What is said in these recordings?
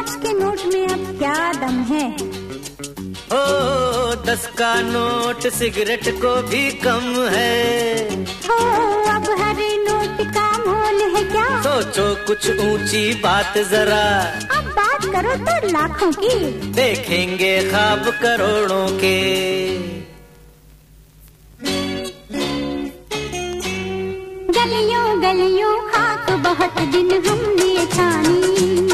Note में अब क्या दम है? ओ दस का नोट सिगरेट को भी कम है। हो अब हर नोट का मोल है क्या? सोचो कुछ ऊँची बात जरा। अब बात करो तो लाखों की। देखेंगे खाब करोड़ों के। गलियों गलियों खाक बहुत दिन हमने छानी।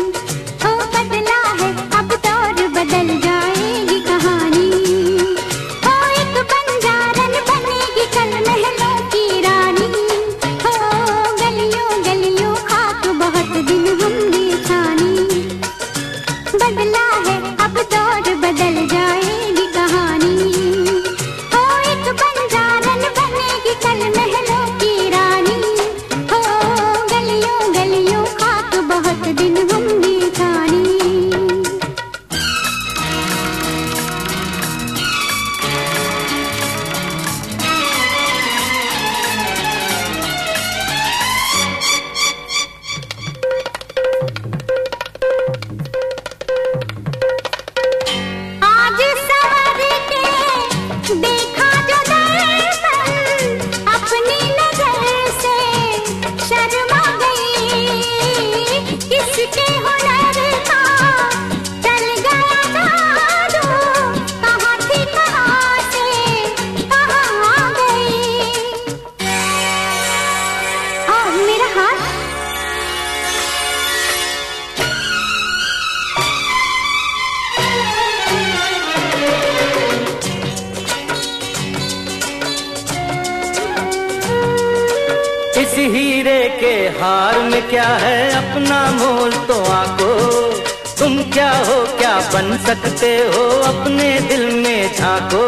देखा हीरे के हार में क्या है अपना मोल? तो आको तुम क्या हो, क्या बन सकते हो? अपने दिल में झांको।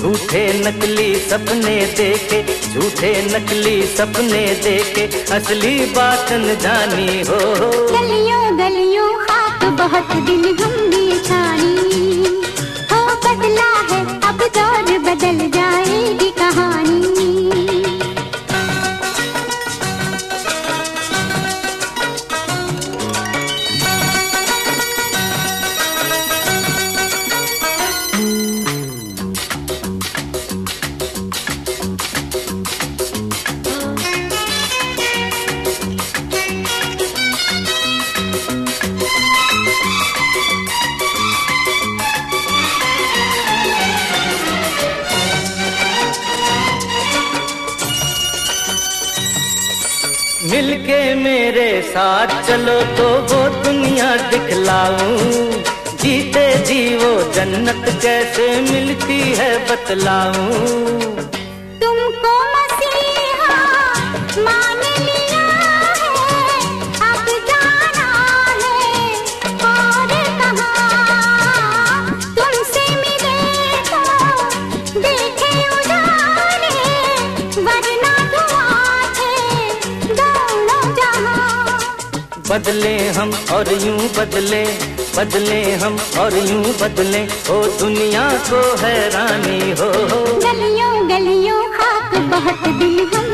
झूठे नकली सपने देखे, झूठे नकली सपने देखे। असली बात न जानी हो। गलियों गलियों बहुत दिन हमने मिलके मेरे साथ चलो तो वो दुनिया दिखलाऊं। जीते जी वो जन्नत कैसे मिलती है बतलाऊं। तुमको मसीहा मान बदले हम और यूँ बदले बदले हम और यूँ बदले। ओ दुनिया को हैरानी हो। गलियों गलियों खाक बहुत दिल हमने